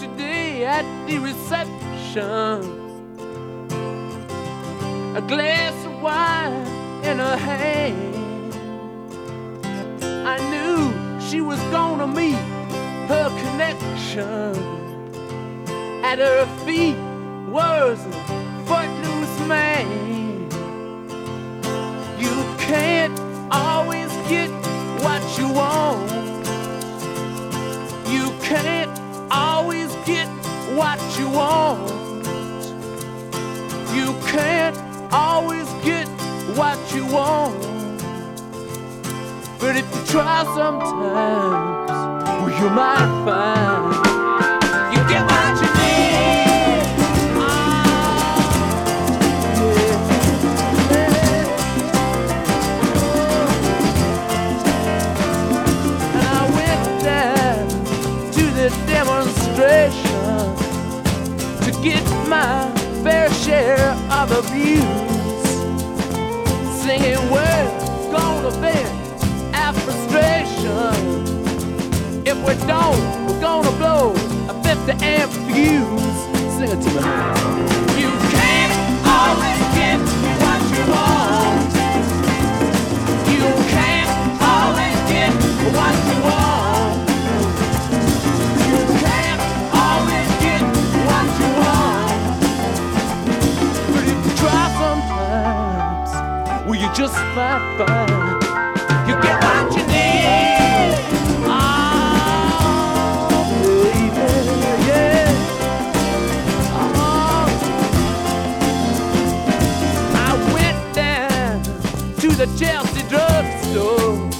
Today at the reception. A glass of wine in her hand. I knew she was gonna meet her connection. At her feet was a footloose man. want. You can't always get what you want. But if you try sometimes, well, you might find. abused. Singing words gonna vent our frustration. If we don't, we're gonna blow a 50 amp fuse. Sing it to me. the Chelsea drugstore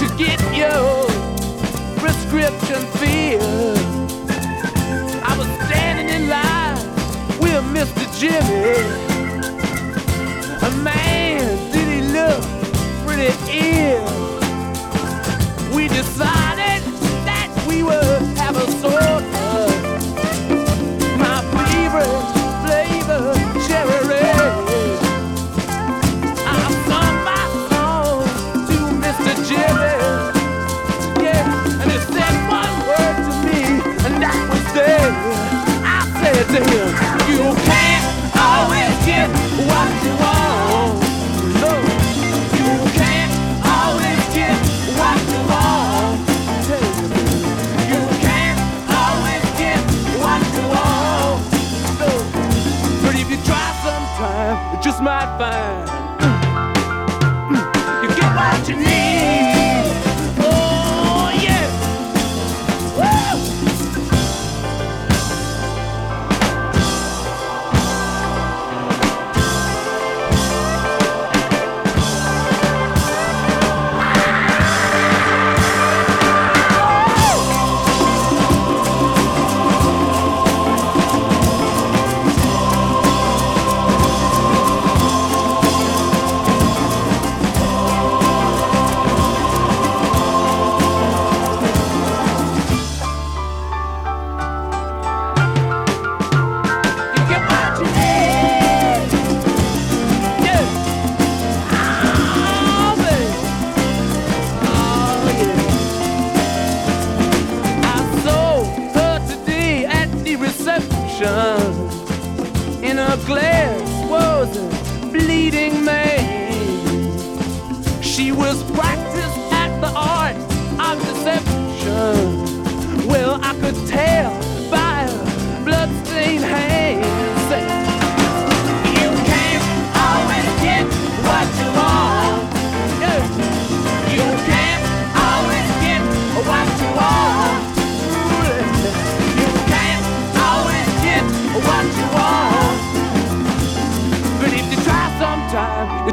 to get your prescription filled. I was standing in line with Mr. Jimmy, a man it is. We decided that we would have a soul.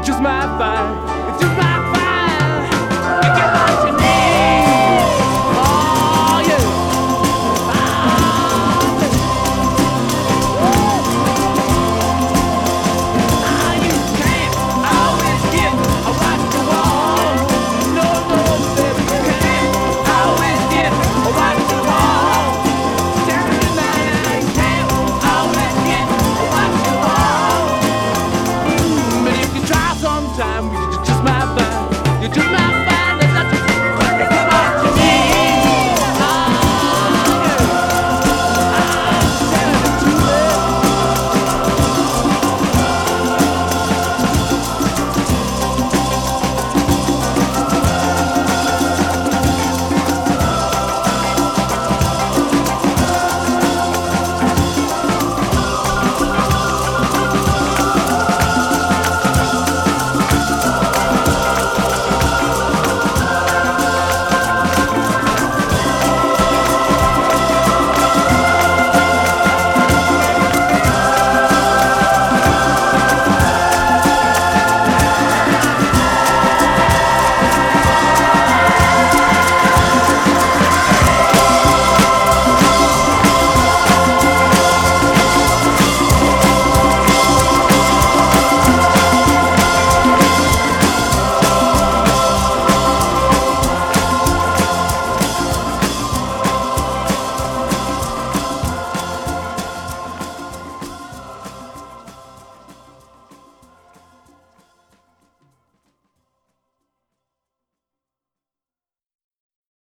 Just my fight.